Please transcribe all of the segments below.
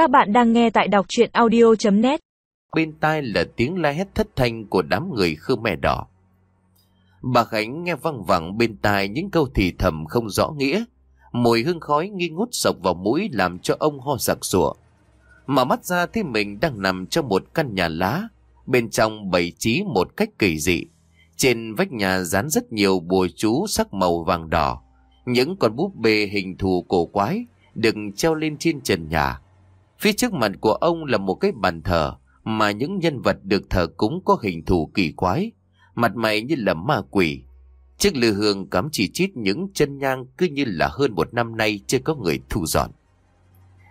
Các bạn đang nghe tại đọc chuyện audio.net Bên tai là tiếng la hét thất thanh của đám người Khmer đỏ. Bà Khánh nghe văng vẳng bên tai những câu thì thầm không rõ nghĩa. Mùi hương khói nghi ngút sộc vào mũi làm cho ông ho sặc sụa. Mà mắt ra thấy mình đang nằm trong một căn nhà lá. Bên trong bày trí một cách kỳ dị. Trên vách nhà dán rất nhiều bùa chú sắc màu vàng đỏ. Những con búp bê hình thù cổ quái được treo lên trên trần nhà. Phía trước mặt của ông là một cái bàn thờ mà những nhân vật được thờ cúng có hình thù kỳ quái, mặt mày như là ma quỷ. Chiếc lư hương cắm chỉ chít những chân nhang cứ như là hơn một năm nay chưa có người thu dọn.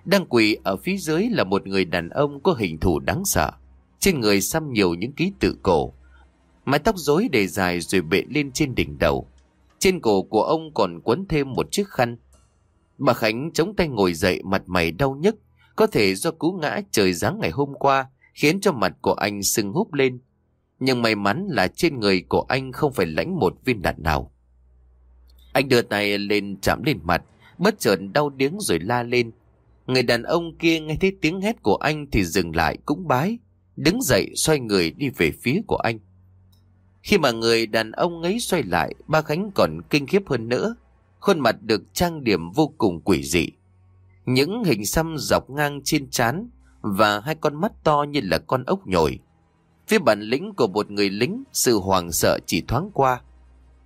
Đang quỳ ở phía dưới là một người đàn ông có hình thù đáng sợ. Trên người xăm nhiều những ký tự cổ. Mái tóc rối để dài rồi bệ lên trên đỉnh đầu. Trên cổ của ông còn quấn thêm một chiếc khăn. Bà Khánh chống tay ngồi dậy mặt mày đau nhức. Có thể do cú ngã trời giáng ngày hôm qua khiến cho mặt của anh sưng húp lên. Nhưng may mắn là trên người của anh không phải lãnh một viên đạn nào. Anh đưa tay lên chạm lên mặt, bất chợt đau điếng rồi la lên. Người đàn ông kia nghe thấy tiếng hét của anh thì dừng lại cũng bái, đứng dậy xoay người đi về phía của anh. Khi mà người đàn ông ấy xoay lại, ba Khánh còn kinh khiếp hơn nữa. Khuôn mặt được trang điểm vô cùng quỷ dị. Những hình xăm dọc ngang trên trán và hai con mắt to như là con ốc nhồi. Phía bản lĩnh của một người lính, sự hoàng sợ chỉ thoáng qua.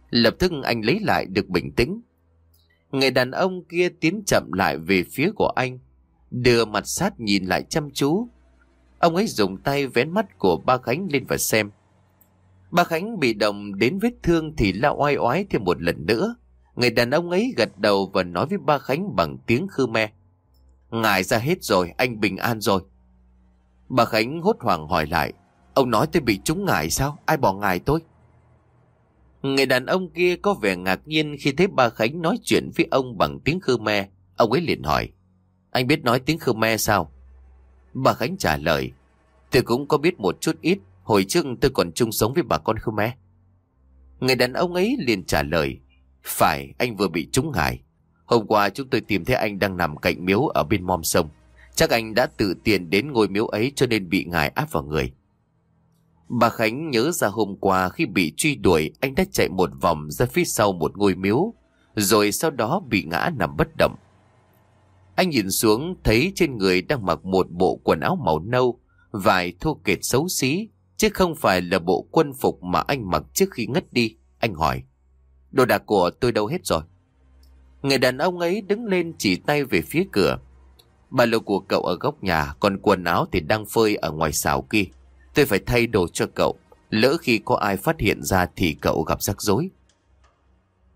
Lập tức anh lấy lại được bình tĩnh. Người đàn ông kia tiến chậm lại về phía của anh, đưa mặt sát nhìn lại chăm chú. Ông ấy dùng tay vén mắt của ba Khánh lên và xem. Ba Khánh bị động đến vết thương thì la oai oái thêm một lần nữa. Người đàn ông ấy gật đầu và nói với ba Khánh bằng tiếng Khmer. Ngài ra hết rồi, anh bình an rồi. Bà Khánh hốt hoảng hỏi lại. Ông nói tôi bị trúng ngài sao? Ai bỏ ngài tôi? Người đàn ông kia có vẻ ngạc nhiên khi thấy bà Khánh nói chuyện với ông bằng tiếng Khmer. Ông ấy liền hỏi. Anh biết nói tiếng Khmer sao? Bà Khánh trả lời. Tôi cũng có biết một chút ít. Hồi trước tôi còn chung sống với bà con Khmer. Người đàn ông ấy liền trả lời. Phải, anh vừa bị trúng ngài. Hôm qua chúng tôi tìm thấy anh đang nằm cạnh miếu ở bên mom sông. Chắc anh đã tự tiền đến ngôi miếu ấy cho nên bị ngài áp vào người. Bà Khánh nhớ ra hôm qua khi bị truy đuổi anh đã chạy một vòng ra phía sau một ngôi miếu. Rồi sau đó bị ngã nằm bất động. Anh nhìn xuống thấy trên người đang mặc một bộ quần áo màu nâu, vải thô kệt xấu xí, chứ không phải là bộ quân phục mà anh mặc trước khi ngất đi. Anh hỏi, đồ đạc của tôi đâu hết rồi? Người đàn ông ấy đứng lên chỉ tay về phía cửa. Ba lô của cậu ở góc nhà, còn quần áo thì đang phơi ở ngoài xào kia. Tôi phải thay đồ cho cậu. Lỡ khi có ai phát hiện ra thì cậu gặp rắc rối.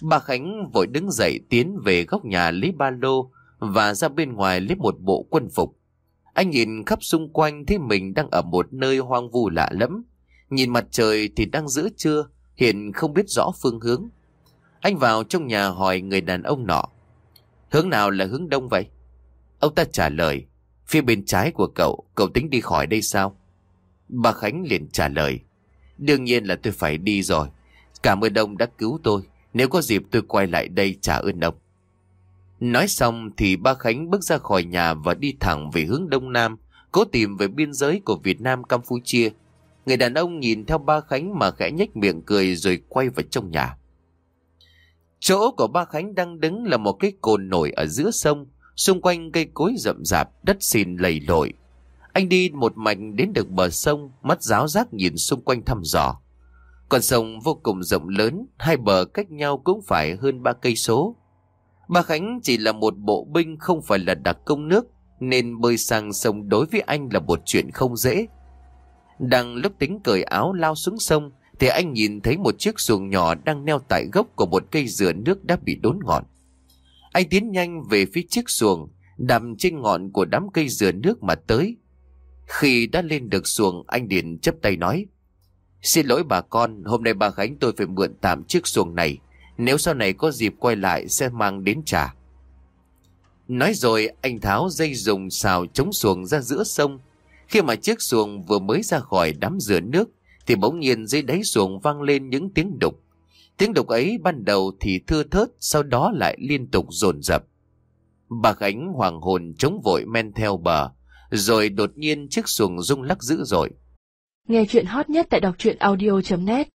Bà Khánh vội đứng dậy tiến về góc nhà lấy ba lô và ra bên ngoài lấy một bộ quân phục. Anh nhìn khắp xung quanh thấy mình đang ở một nơi hoang vu lạ lẫm. Nhìn mặt trời thì đang giữa trưa, hiện không biết rõ phương hướng. Anh vào trong nhà hỏi người đàn ông nọ. Hướng nào là hướng đông vậy? Ông ta trả lời. Phía bên trái của cậu, cậu tính đi khỏi đây sao? Bà Khánh liền trả lời. Đương nhiên là tôi phải đi rồi. Cảm ơn ông đã cứu tôi. Nếu có dịp tôi quay lại đây trả ơn ông. Nói xong thì ba Khánh bước ra khỏi nhà và đi thẳng về hướng đông nam, cố tìm về biên giới của Việt Nam Campuchia. Người đàn ông nhìn theo ba Khánh mà khẽ nhếch miệng cười rồi quay vào trong nhà. Chỗ của ba Khánh đang đứng là một cái cồn nổi ở giữa sông, xung quanh cây cối rậm rạp, đất xìn lầy lội. Anh đi một mạch đến được bờ sông, mắt giáo giác nhìn xung quanh thăm dò. Con sông vô cùng rộng lớn, hai bờ cách nhau cũng phải hơn ba cây số. Ba Khánh chỉ là một bộ binh không phải là đặc công nước, nên bơi sang sông đối với anh là một chuyện không dễ. Đang lúc tính cởi áo lao xuống sông, thì anh nhìn thấy một chiếc xuồng nhỏ đang neo tại gốc của một cây dừa nước đã bị đốn ngọn. Anh tiến nhanh về phía chiếc xuồng, đằm trên ngọn của đám cây dừa nước mà tới. Khi đã lên được xuồng, anh Điền chấp tay nói. Xin lỗi bà con, hôm nay bà Khánh tôi phải mượn tạm chiếc xuồng này. Nếu sau này có dịp quay lại sẽ mang đến trả. Nói rồi anh tháo dây dùng xào chống xuồng ra giữa sông. Khi mà chiếc xuồng vừa mới ra khỏi đám dừa nước thì bỗng nhiên dưới đáy xuồng vang lên những tiếng đục. Tiếng đục ấy ban đầu thì thưa thớt, sau đó lại liên tục dồn dập. Bà Khánh hoàng hồn chống vội men theo bờ, Rồi đột nhiên chiếc xuồng rung lắc dữ dội. Nghe chuyện hot nhất tại đọc truyện audio.net